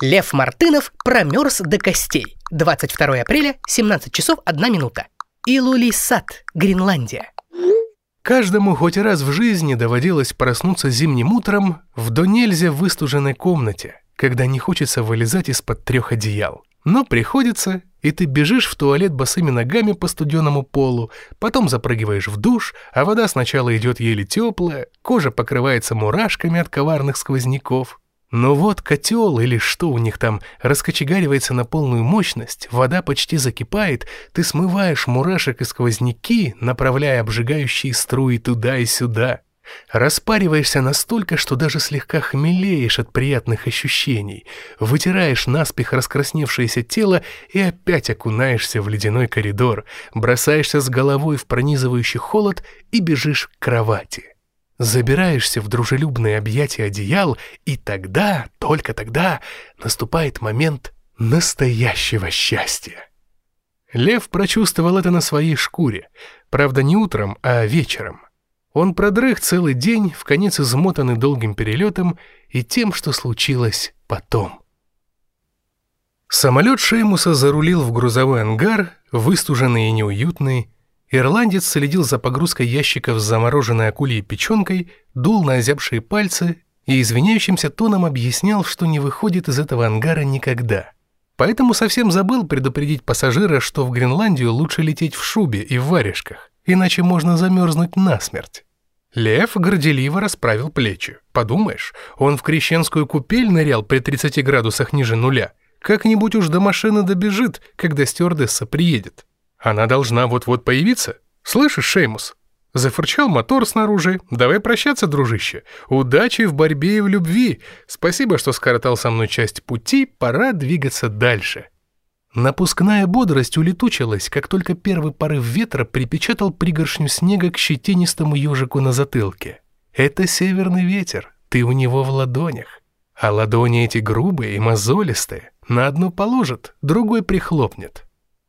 Лев Мартынов промерз до костей. 22 апреля, 17 часов 1 минута. Илулисат, Гренландия. Каждому хоть раз в жизни доводилось проснуться зимним утром в до нельзя выстуженной комнате, когда не хочется вылезать из-под трех одеял. Но приходится, и ты бежишь в туалет босыми ногами по студеному полу, потом запрыгиваешь в душ, а вода сначала идет еле теплая, кожа покрывается мурашками от коварных сквозняков. Но вот котел или что у них там раскочегаривается на полную мощность, вода почти закипает, ты смываешь мурашек и сквозняки, направляя обжигающие струи туда и сюда. Распариваешься настолько, что даже слегка хмелеешь от приятных ощущений, вытираешь наспех раскрасневшееся тело и опять окунаешься в ледяной коридор, бросаешься с головой в пронизывающий холод и бежишь к кровати. Забираешься в дружелюбные объятия одеял, и тогда, только тогда, наступает момент настоящего счастья. Лев прочувствовал это на своей шкуре, правда не утром, а вечером. Он продрых целый день, в конец измотанный долгим перелетом и тем, что случилось потом. Самолет Шеймуса зарулил в грузовой ангар, выстуженный и неуютный, Ирландец следил за погрузкой ящиков с замороженной акульей печенкой, дул на озябшие пальцы и извиняющимся тоном объяснял, что не выходит из этого ангара никогда. Поэтому совсем забыл предупредить пассажира, что в Гренландию лучше лететь в шубе и в варежках, иначе можно замерзнуть насмерть. Лев горделиво расправил плечи. Подумаешь, он в крещенскую купель нырял при 30 градусах ниже нуля. Как-нибудь уж до машины добежит, когда стюардесса приедет. Она должна вот-вот появиться. Слышишь, Шеймус? Зафырчал мотор снаружи. Давай прощаться, дружище. Удачи в борьбе и в любви. Спасибо, что скоротал со мной часть пути. Пора двигаться дальше. Напускная бодрость улетучилась, как только первый порыв ветра припечатал пригоршню снега к щетинистому ежику на затылке. Это северный ветер, ты у него в ладонях. А ладони эти грубые и мозолистые. На одну положит, другой прихлопнет.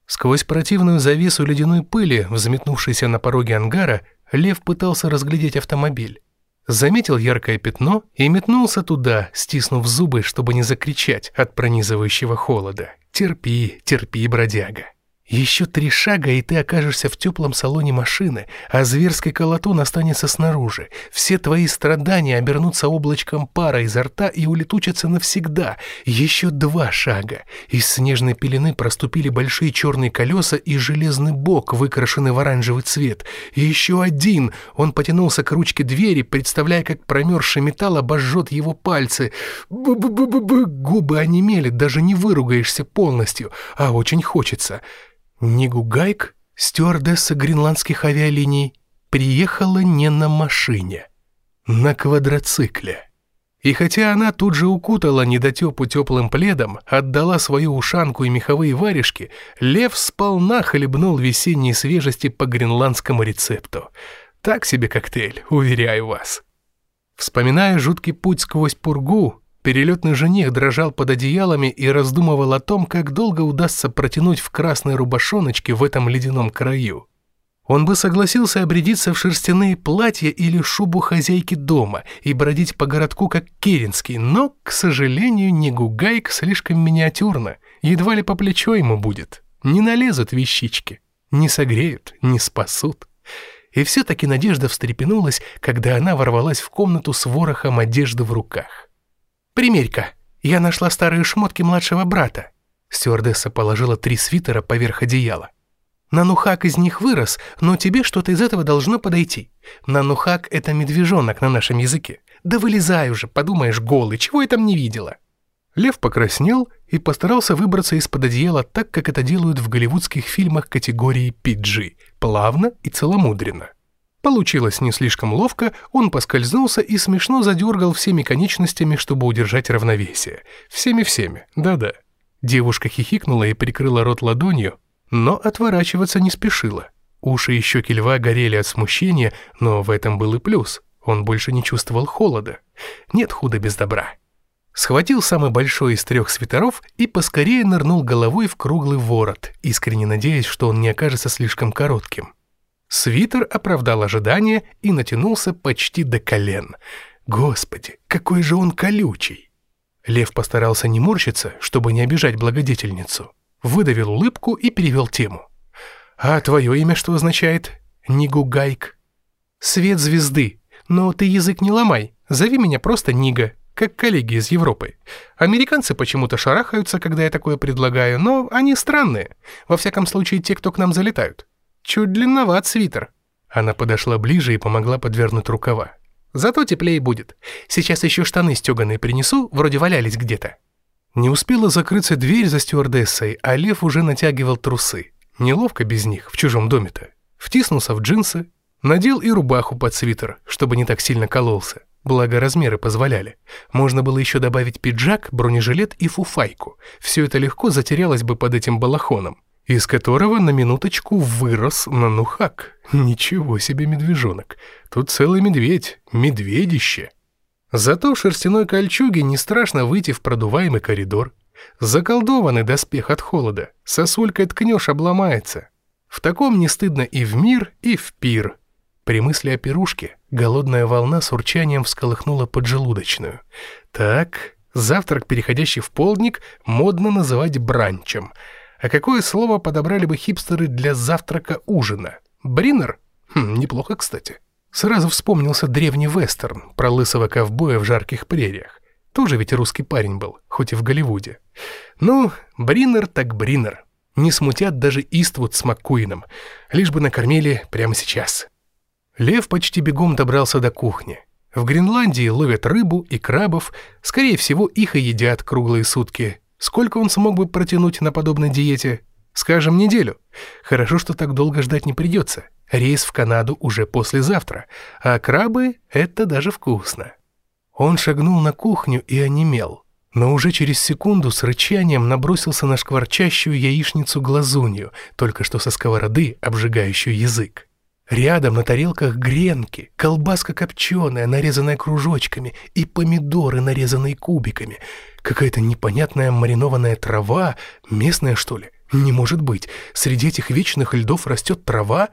Сквозь противную завесу ледяной пыли, взметнувшейся на пороге ангара, Лев пытался разглядеть автомобиль. Заметил яркое пятно и метнулся туда, стиснув зубы, чтобы не закричать от пронизывающего холода. «Терпи, терпи, бродяга». Еще три шага, и ты окажешься в теплом салоне машины, а зверский колотун останется снаружи. Все твои страдания обернутся облачком пара изо рта и улетучатся навсегда. Еще два шага. Из снежной пелены проступили большие черные колеса и железный бок, выкрашенный в оранжевый цвет. Еще один. Он потянулся к ручке двери, представляя, как промерзший металл обожжет его пальцы. Б-б-б-б-б. Губы онемели, даже не выругаешься полностью, а очень хочется. Нигугайк, стюардесса гренландских авиалиний, приехала не на машине, на квадроцикле. И хотя она тут же укутала недотепу теплым пледом, отдала свою ушанку и меховые варежки, лев сполна хлебнул весенней свежести по гренландскому рецепту. Так себе коктейль, уверяю вас. Вспоминая жуткий путь сквозь пургу, Перелетный жених дрожал под одеялами и раздумывал о том, как долго удастся протянуть в красной рубашоночке в этом ледяном краю. Он бы согласился обрядиться в шерстяные платья или шубу хозяйки дома и бродить по городку как Керенский, но, к сожалению, не Гугайк слишком миниатюрно, едва ли по плечо ему будет. Не налезут вещички, не согреют, не спасут. И все-таки Надежда встрепенулась, когда она ворвалась в комнату с ворохом одежды в руках. «Примерь-ка, я нашла старые шмотки младшего брата». Стюардесса положила три свитера поверх одеяла. «Нанухак из них вырос, но тебе что-то из этого должно подойти. Нанухак — это медвежонок на нашем языке. Да вылезай уже, подумаешь, голый, чего я там не видела?» Лев покраснел и постарался выбраться из-под одеяла так, как это делают в голливудских фильмах категории PG, плавно и целомудренно. Получилось не слишком ловко, он поскользнулся и смешно задергал всеми конечностями, чтобы удержать равновесие. Всеми-всеми, да-да. Девушка хихикнула и прикрыла рот ладонью, но отворачиваться не спешила. Уши и щеки льва горели от смущения, но в этом был и плюс. Он больше не чувствовал холода. Нет худа без добра. Схватил самый большой из трех свитеров и поскорее нырнул головой в круглый ворот, искренне надеясь, что он не окажется слишком коротким. Свитер оправдал ожидания и натянулся почти до колен. Господи, какой же он колючий! Лев постарался не морщиться, чтобы не обижать благодетельницу. Выдавил улыбку и перевел тему. «А твое имя что означает?» «Нигугайк». «Свет звезды. Но ты язык не ломай. Зови меня просто Нига, как коллеги из Европы. Американцы почему-то шарахаются, когда я такое предлагаю, но они странные. Во всяком случае, те, кто к нам залетают. Чуть длинноват свитер». Она подошла ближе и помогла подвернуть рукава. Зато теплее будет. Сейчас еще штаны стеганые принесу, вроде валялись где-то». Не успела закрыться дверь за стюардессой, а Лев уже натягивал трусы. Неловко без них, в чужом доме-то. Втиснулся в джинсы, надел и рубаху под свитер, чтобы не так сильно кололся. Благо размеры позволяли. Можно было еще добавить пиджак, бронежилет и фуфайку. Все это легко затерялось бы под этим балахоном из которого на минуточку вырос нанухак. Ничего себе медвежонок. Тут целый медведь, медведище. Зато в шерстяной кольчуге не страшно выйти в продуваемый коридор. Заколдованный доспех от холода. Сосулькой ткнешь, обломается. В таком не стыдно и в мир, и в пир. При мысли о пирушке голодная волна с урчанием всколыхнула поджелудочную. Так, завтрак, переходящий в полдник, модно называть бранчем — а какое слово подобрали бы хипстеры для завтрака-ужина? Бринер? Хм, неплохо, кстати. Сразу вспомнился древний вестерн про лысого ковбоя в жарких прериях. Тоже ведь русский парень был, хоть и в Голливуде. Ну, Бринер так Бринер. Не смутят даже Иствуд с Маккуином, лишь бы накормили прямо сейчас. Лев почти бегом добрался до кухни. В Гренландии ловят рыбу и крабов, скорее всего, их и едят круглые сутки, Сколько он смог бы протянуть на подобной диете? Скажем, неделю. Хорошо, что так долго ждать не придется. Рейс в Канаду уже послезавтра, а крабы — это даже вкусно. Он шагнул на кухню и онемел, но уже через секунду с рычанием набросился на шкварчащую яичницу-глазунью, только что со сковороды, обжигающую язык. Рядом на тарелках гренки, колбаска копченая, нарезанная кружочками, и помидоры, нарезанные кубиками. Какая-то непонятная маринованная трава, местная, что ли? Не может быть. Среди этих вечных льдов растет трава,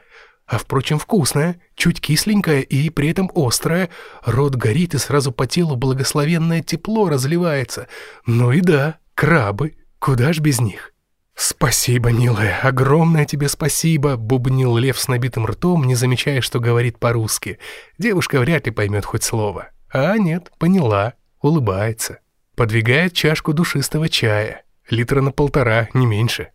а, впрочем, вкусная, чуть кисленькая и при этом острая. Рот горит, и сразу по телу благословенное тепло разливается. Ну и да, крабы, куда ж без них? «Спасибо, милая, огромное тебе спасибо!» — бубнил лев с набитым ртом, не замечая, что говорит по-русски. Девушка вряд ли поймет хоть слово. А нет, поняла, улыбается. Подвигает чашку душистого чая. Литра на полтора, не меньше.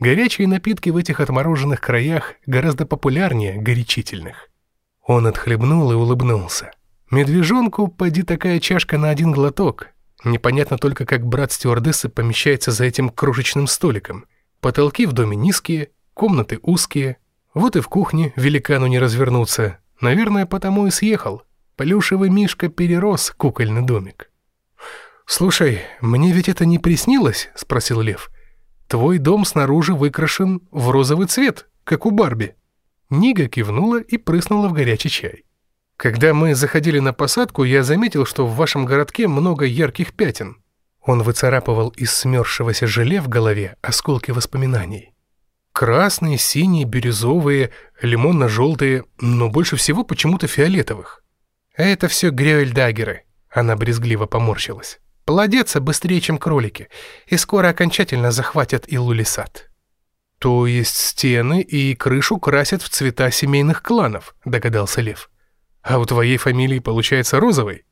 Горячие напитки в этих отмороженных краях гораздо популярнее горячительных. Он отхлебнул и улыбнулся. Медвежонку поди такая чашка на один глоток, Непонятно только, как брат стюардессы помещается за этим крошечным столиком. Потолки в доме низкие, комнаты узкие. Вот и в кухне великану не развернуться. Наверное, потому и съехал. Плюшевый мишка перерос кукольный домик. «Слушай, мне ведь это не приснилось?» — спросил Лев. «Твой дом снаружи выкрашен в розовый цвет, как у Барби». Нига кивнула и прыснула в горячий чай. Когда мы заходили на посадку, я заметил, что в вашем городке много ярких пятен. Он выцарапывал из смерзшегося желе в голове осколки воспоминаний. Красные, синие, бирюзовые, лимонно-желтые, но больше всего почему-то фиолетовых. Это все грёэльдагеры. Она брезгливо поморщилась. Плодятся быстрее, чем кролики, и скоро окончательно захватят Илулисат. То есть стены и крышу красят в цвета семейных кланов, догадался Лев. А у твоей фамилии получается розовой?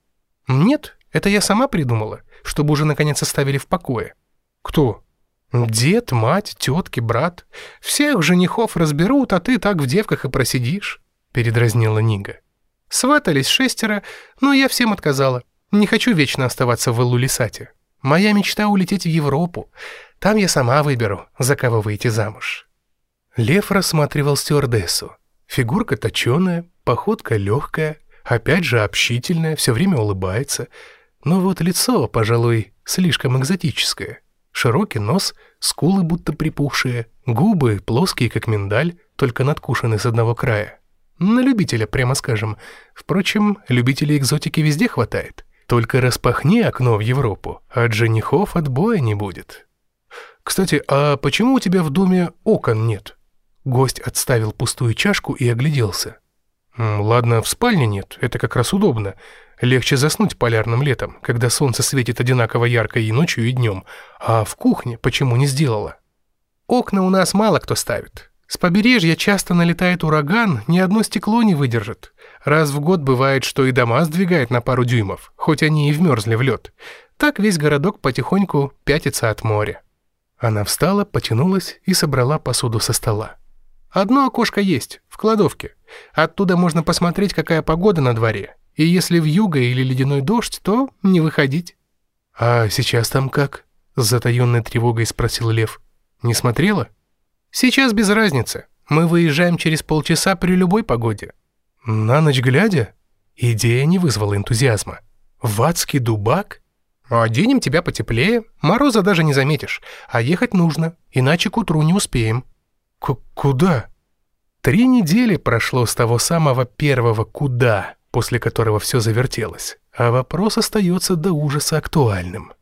Нет, это я сама придумала, чтобы уже наконец оставили в покое. Кто? Дед, мать, тетки, брат. Всех женихов разберут, а ты так в девках и просидишь, передразнила Нига. Сватались шестеро, но я всем отказала. Не хочу вечно оставаться в Элулисате. Моя мечта улететь в Европу. Там я сама выберу, за кого выйти замуж. Лев рассматривал стюардессу. Фигурка точеная, походка легкая, опять же общительная, все время улыбается. Но вот лицо, пожалуй, слишком экзотическое. Широкий нос, скулы будто припухшие, губы плоские, как миндаль, только надкушены с одного края. На любителя, прямо скажем. Впрочем, любителей экзотики везде хватает. Только распахни окно в Европу, от женихов отбоя не будет. Кстати, а почему у тебя в доме окон нет? Гость отставил пустую чашку и огляделся. «Ладно, в спальне нет, это как раз удобно. Легче заснуть полярным летом, когда солнце светит одинаково ярко и ночью, и днем. А в кухне почему не сделала? Окна у нас мало кто ставит. С побережья часто налетает ураган, ни одно стекло не выдержит. Раз в год бывает, что и дома сдвигает на пару дюймов, хоть они и вмерзли в лед. Так весь городок потихоньку пятится от моря. Она встала, потянулась и собрала посуду со стола. Одно окошко есть, в кладовке. Оттуда можно посмотреть, какая погода на дворе. И если в юго или ледяной дождь, то не выходить. «А сейчас там как?» — с затаенной тревогой спросил Лев. «Не смотрела?» «Сейчас без разницы. Мы выезжаем через полчаса при любой погоде». «На ночь глядя?» Идея не вызвала энтузиазма. «Ватский дубак?» «Оденем тебя потеплее, мороза даже не заметишь, а ехать нужно, иначе к утру не успеем». К «Куда?» Три недели прошло с того самого первого «куда», после которого все завертелось, а вопрос остается до ужаса актуальным.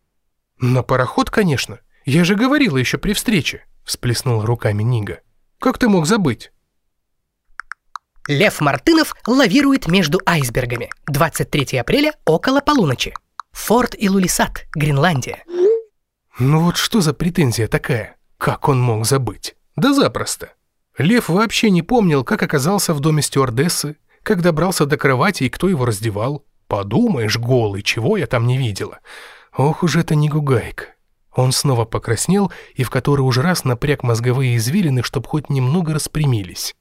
«На пароход, конечно. Я же говорила еще при встрече», — всплеснула руками Нига. «Как ты мог забыть?» Лев Мартынов лавирует между айсбергами. 23 апреля около полуночи. Форт Илулисат, Гренландия. Ну вот что за претензия такая? Как он мог забыть? Да запросто. Лев вообще не помнил, как оказался в доме стюардессы, как добрался до кровати и кто его раздевал. Подумаешь, голый, чего я там не видела. Ох уж это не гугайка. Он снова покраснел и в который уже раз напряг мозговые извилины, чтобы хоть немного распрямились.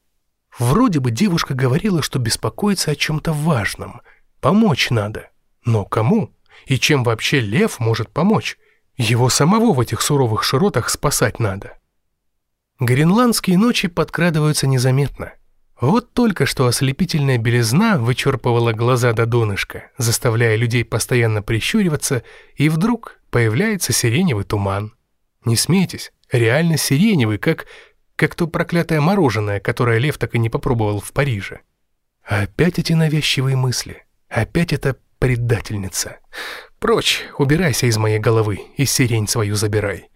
Вроде бы девушка говорила, что беспокоится о чем-то важном. Помочь надо. Но кому? И чем вообще лев может помочь? Его самого в этих суровых широтах спасать надо. Гренландские ночи подкрадываются незаметно. Вот только что ослепительная белизна вычерпывала глаза до донышка, заставляя людей постоянно прищуриваться, и вдруг появляется сиреневый туман. Не смейтесь, реально сиреневый, как, как то проклятое мороженое, которое Лев так и не попробовал в Париже. Опять эти навязчивые мысли, опять эта предательница. Прочь, убирайся из моей головы и сирень свою забирай.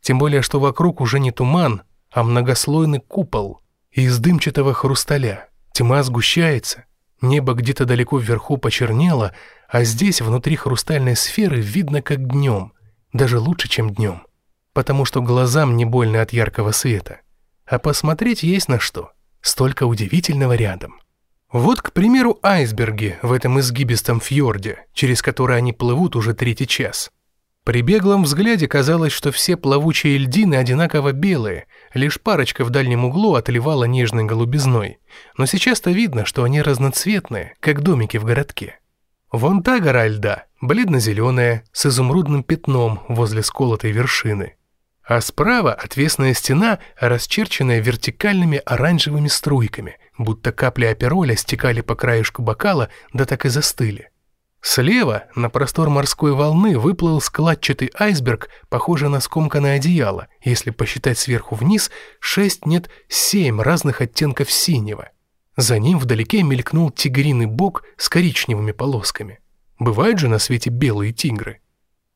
Тем более, что вокруг уже не туман, а многослойный купол из дымчатого хрусталя. Тьма сгущается, небо где-то далеко вверху почернело, а здесь, внутри хрустальной сферы, видно как днем, даже лучше, чем днем, потому что глазам не больно от яркого света. А посмотреть есть на что, столько удивительного рядом. Вот, к примеру, айсберги в этом изгибистом фьорде, через который они плывут уже третий час. При беглом взгляде казалось, что все плавучие льдины одинаково белые, лишь парочка в дальнем углу отливала нежной голубизной. Но сейчас-то видно, что они разноцветные, как домики в городке. Вон та гора льда, бледно-зеленая, с изумрудным пятном возле сколотой вершины. А справа отвесная стена, расчерченная вертикальными оранжевыми струйками, будто капли апероля стекали по краешку бокала, да так и застыли. Слева на простор морской волны выплыл складчатый айсберг, похожий на скомканное одеяло, если посчитать сверху вниз, шесть, нет, семь разных оттенков синего. За ним вдалеке мелькнул тигриный бок с коричневыми полосками. Бывают же на свете белые тигры.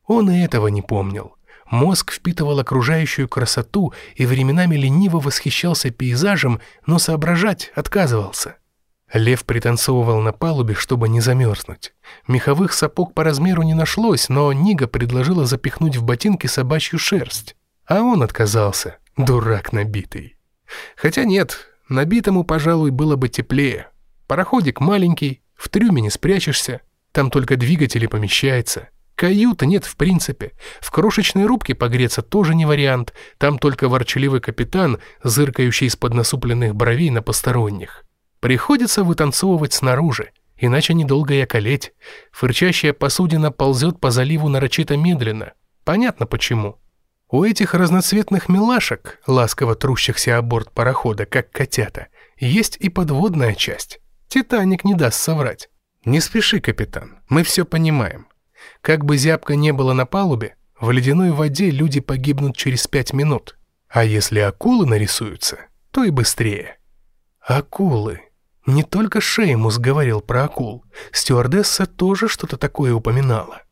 Он и этого не помнил. Мозг впитывал окружающую красоту и временами лениво восхищался пейзажем, но соображать отказывался. Лев пританцовывал на палубе, чтобы не замерзнуть. Меховых сапог по размеру не нашлось, но Нига предложила запихнуть в ботинки собачью шерсть. А он отказался, дурак набитый. Хотя нет, набитому, пожалуй, было бы теплее. Пароходик маленький, в трюме не спрячешься, там только двигатель и помещается. Каюта нет в принципе. В крошечной рубке погреться тоже не вариант. Там только ворчаливый капитан, зыркающий из-под насупленных бровей на посторонних. Приходится вытанцовывать снаружи, иначе недолго и околеть. Фырчащая посудина ползет по заливу нарочито медленно. Понятно почему. У этих разноцветных милашек, ласково трущихся о борт парохода, как котята, есть и подводная часть. Титаник не даст соврать. Не спеши, капитан, мы все понимаем. Как бы зябко не было на палубе, в ледяной воде люди погибнут через пять минут. А если акулы нарисуются, то и быстрее. Акулы. Не только Шеймус говорил про акул. Стюардесса тоже что-то такое упоминала.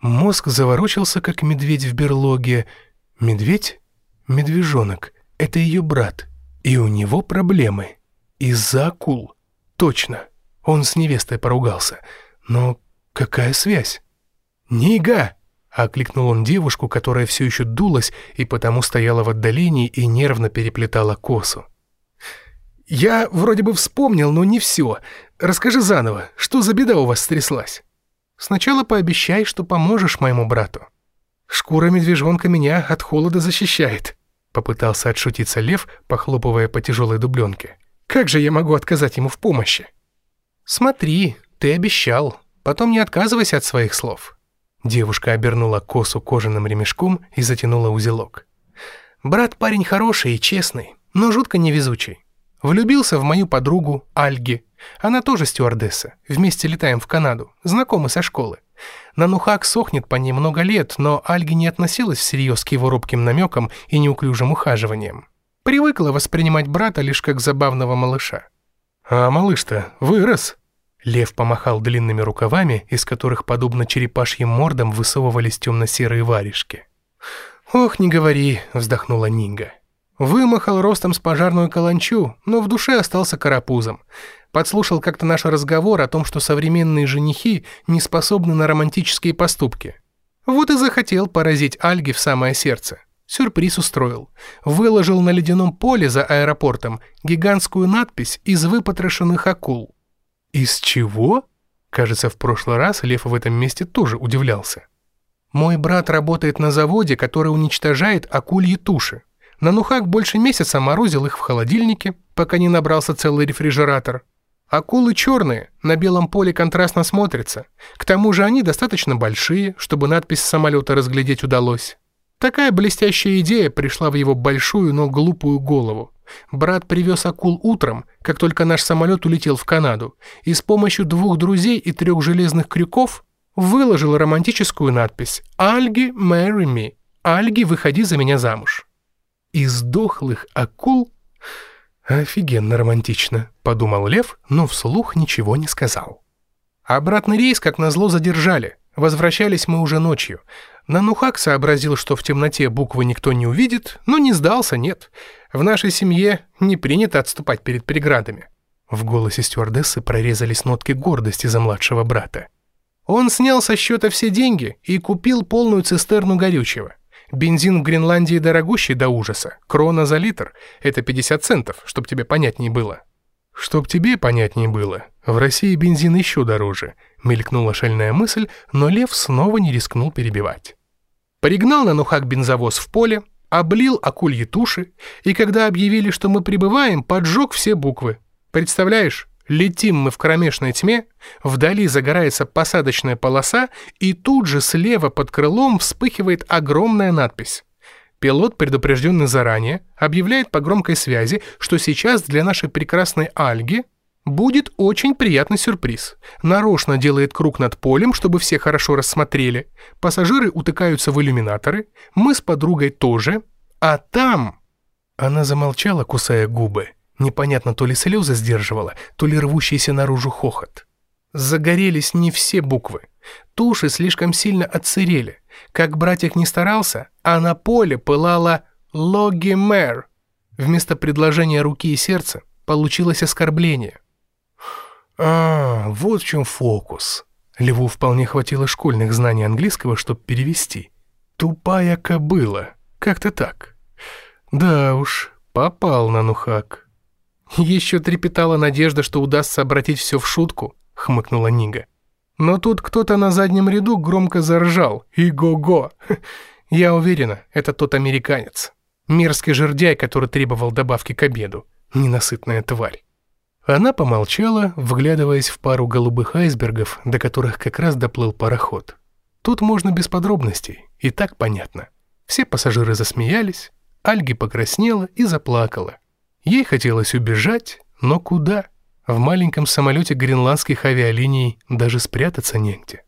Мозг заворочился, как медведь в берлоге. Медведь? Медвежонок. Это ее брат. И у него проблемы. Из-за акул. Точно. Он с невестой поругался. Но Какая связь? «Нига!» — окликнул он девушку, которая все еще дулась и потому стояла в отдалении и нервно переплетала косу. «Я вроде бы вспомнил, но не все. Расскажи заново, что за беда у вас стряслась?» «Сначала пообещай, что поможешь моему брату». «Шкура медвежонка меня от холода защищает», — попытался отшутиться лев, похлопывая по тяжелой дубленке. «Как же я могу отказать ему в помощи?» «Смотри, ты обещал. Потом не отказывайся от своих слов». Девушка обернула косу кожаным ремешком и затянула узелок. «Брат парень хороший и честный, но жутко невезучий. Влюбился в мою подругу Альги. Она тоже стюардесса. Вместе летаем в Канаду. Знакомы со школы. Нанухак сохнет по ней много лет, но Альги не относилась всерьез к его робким намекам и неуклюжим ухаживаниям. Привыкла воспринимать брата лишь как забавного малыша. «А малыш-то вырос!» Лев помахал длинными рукавами, из которых, подобно черепашьим мордам, высовывались темно-серые варежки. «Ох, не говори!» — вздохнула Нинга. Вымахал ростом с пожарную каланчу, но в душе остался карапузом. Подслушал как-то наш разговор о том, что современные женихи не способны на романтические поступки. Вот и захотел поразить Альги в самое сердце. Сюрприз устроил. Выложил на ледяном поле за аэропортом гигантскую надпись из выпотрошенных акул. «Из чего?» Кажется, в прошлый раз Лев в этом месте тоже удивлялся. «Мой брат работает на заводе, который уничтожает акульи туши. Нанухак больше месяца морозил их в холодильнике, пока не набрался целый рефрижератор. Акулы черные, на белом поле контрастно смотрятся. К тому же они достаточно большие, чтобы надпись самолета разглядеть удалось. Такая блестящая идея пришла в его большую, но глупую голову. Брат привез акул утром, как только наш самолет улетел в Канаду, и с помощью двух друзей и трех железных крюков выложил романтическую надпись «Альги, marry me» «Альги, выходи за меня замуж». Из дохлых акул? Офигенно романтично, подумал Лев, но вслух ничего не сказал. Обратный рейс, как назло, задержали. Возвращались мы уже ночью. Нанухак сообразил, что в темноте буквы никто не увидит, но не сдался, нет. В нашей семье не принято отступать перед преградами. В голосе стюардессы прорезались нотки гордости за младшего брата. Он снял со счета все деньги и купил полную цистерну горючего. Бензин в Гренландии дорогущий до ужаса. Крона за литр. Это 50 центов, чтоб тебе понятнее было. Чтоб тебе понятнее было, в России бензин еще дороже. Мелькнула шальная мысль, но Лев снова не рискнул перебивать. Пригнал на Нухак бензовоз в поле, облил акульи туши, и когда объявили, что мы прибываем, поджег все буквы. Представляешь? Летим мы в кромешной тьме, вдали загорается посадочная полоса, и тут же слева под крылом вспыхивает огромная надпись. Пилот, предупрежденный заранее, объявляет по громкой связи, что сейчас для нашей прекрасной Альги будет очень приятный сюрприз. Нарочно делает круг над полем, чтобы все хорошо рассмотрели. Пассажиры утыкаются в иллюминаторы, мы с подругой тоже, а там... Она замолчала, кусая губы. Непонятно, то ли слезы сдерживала, то ли рвущийся наружу хохот. Загорелись не все буквы. Туши слишком сильно отсырели. Как братик не старался, а на поле пылала «Логи Мэр». Вместо предложения руки и сердца получилось оскорбление. А, вот в чем фокус. Льву вполне хватило школьных знаний английского, чтобы перевести. Тупая кобыла. Как-то так. Да уж, попал на нухак. «Еще трепетала надежда, что удастся обратить все в шутку», — хмыкнула Нига. Но тут кто-то на заднем ряду громко заржал. «И-го-го!» Я уверена, это тот американец. Мерзкий жердяй, который требовал добавки к обеду. Ненасытная тварь. Она помолчала, вглядываясь в пару голубых айсбергов, до которых как раз доплыл пароход. Тут можно без подробностей, и так понятно. Все пассажиры засмеялись, Альги покраснела и заплакала. Ей хотелось убежать, но куда? В маленьком самолете гренландских авиалиний даже спрятаться негде.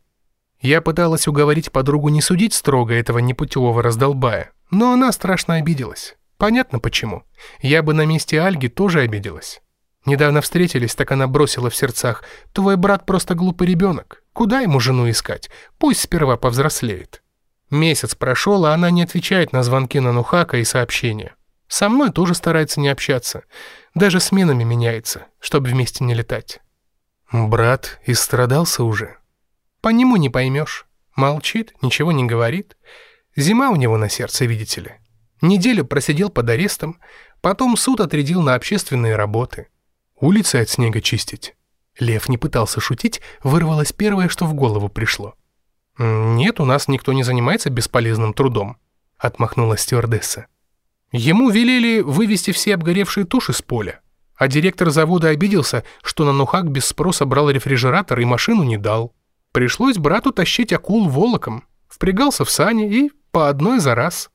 Я пыталась уговорить подругу не судить строго этого непутевого раздолбая, но она страшно обиделась. Понятно почему. Я бы на месте Альги тоже обиделась. Недавно встретились, так она бросила в сердцах. «Твой брат просто глупый ребенок. Куда ему жену искать? Пусть сперва повзрослеет». Месяц прошел, а она не отвечает на звонки на Нухака и сообщения. Со мной тоже старается не общаться. Даже сменами меняется, чтобы вместе не летать. Брат истрадался уже. По нему не поймешь. Молчит, ничего не говорит. Зима у него на сердце, видите ли. Неделю просидел под арестом, потом суд отрядил на общественные работы. Улицы от снега чистить. Лев не пытался шутить, вырвалось первое, что в голову пришло. «Нет, у нас никто не занимается бесполезным трудом», — отмахнулась стюардесса. Ему велели вывести все обгоревшие туши с поля, а директор завода обиделся, что на Нухак без спроса брал рефрижератор и машину не дал. Пришлось брату тащить акул волоком, впрягался в сани и по одной за раз.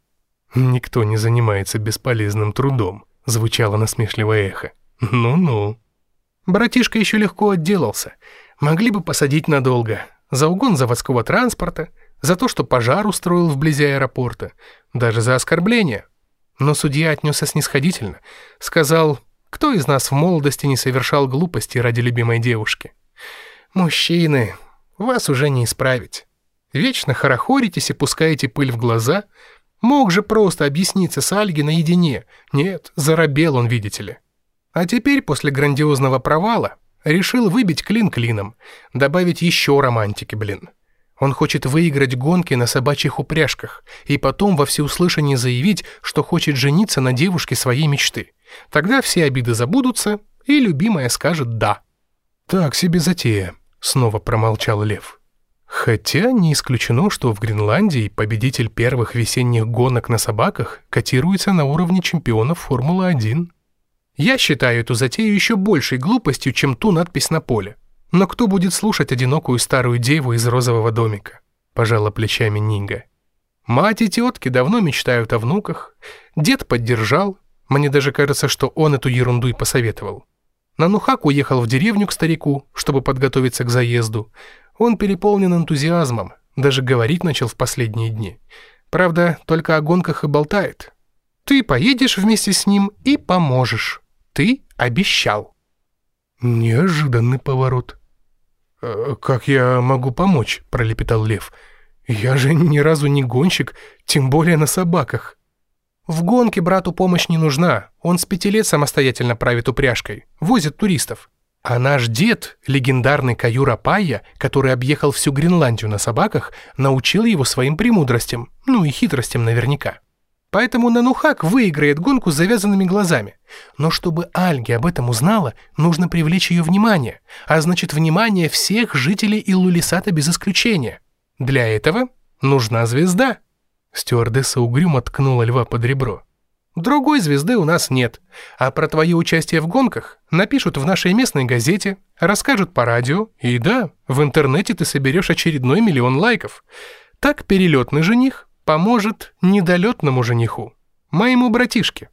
«Никто не занимается бесполезным трудом», — звучало насмешливое эхо. «Ну-ну». Братишка еще легко отделался. Могли бы посадить надолго. За угон заводского транспорта, за то, что пожар устроил вблизи аэропорта, даже за оскорбление. Но судья отнесся снисходительно. Сказал, кто из нас в молодости не совершал глупости ради любимой девушки? Мужчины, вас уже не исправить. Вечно хорохоритесь и пускаете пыль в глаза. Мог же просто объясниться с Альги наедине. Нет, заробел он, видите ли. А теперь, после грандиозного провала, решил выбить клин клином, добавить еще романтики, блин. Он хочет выиграть гонки на собачьих упряжках и потом во всеуслышание заявить, что хочет жениться на девушке своей мечты. Тогда все обиды забудутся, и любимая скажет «да». «Так себе затея», — снова промолчал Лев. Хотя не исключено, что в Гренландии победитель первых весенних гонок на собаках котируется на уровне чемпионов Формулы-1. Я считаю эту затею еще большей глупостью, чем ту надпись на поле. Но кто будет слушать одинокую старую деву из розового домика? Пожала плечами Нинга. Мать и тетки давно мечтают о внуках. Дед поддержал. Мне даже кажется, что он эту ерунду и посоветовал. Нанухак уехал в деревню к старику, чтобы подготовиться к заезду. Он переполнен энтузиазмом, даже говорить начал в последние дни. Правда, только о гонках и болтает. Ты поедешь вместе с ним и поможешь. Ты обещал. Неожиданный поворот. «Э, «Как я могу помочь?» – пролепетал Лев. «Я же ни разу не гонщик, тем более на собаках». «В гонке брату помощь не нужна. Он с пяти лет самостоятельно правит упряжкой, возит туристов. А наш дед, легендарный Каюра Пайя, который объехал всю Гренландию на собаках, научил его своим премудростям, ну и хитростям наверняка. Поэтому Нанухак выиграет гонку с завязанными глазами. Но чтобы Альги об этом узнала, нужно привлечь ее внимание, а значит внимание всех жителей Иллулисата без исключения. Для этого нужна звезда. Стюардесса угрюмо ткнула льва под ребро. Другой звезды у нас нет, а про твое участие в гонках напишут в нашей местной газете, расскажут по радио, и да, в интернете ты соберешь очередной миллион лайков. Так перелетный жених поможет недолетному жениху, моему братишке.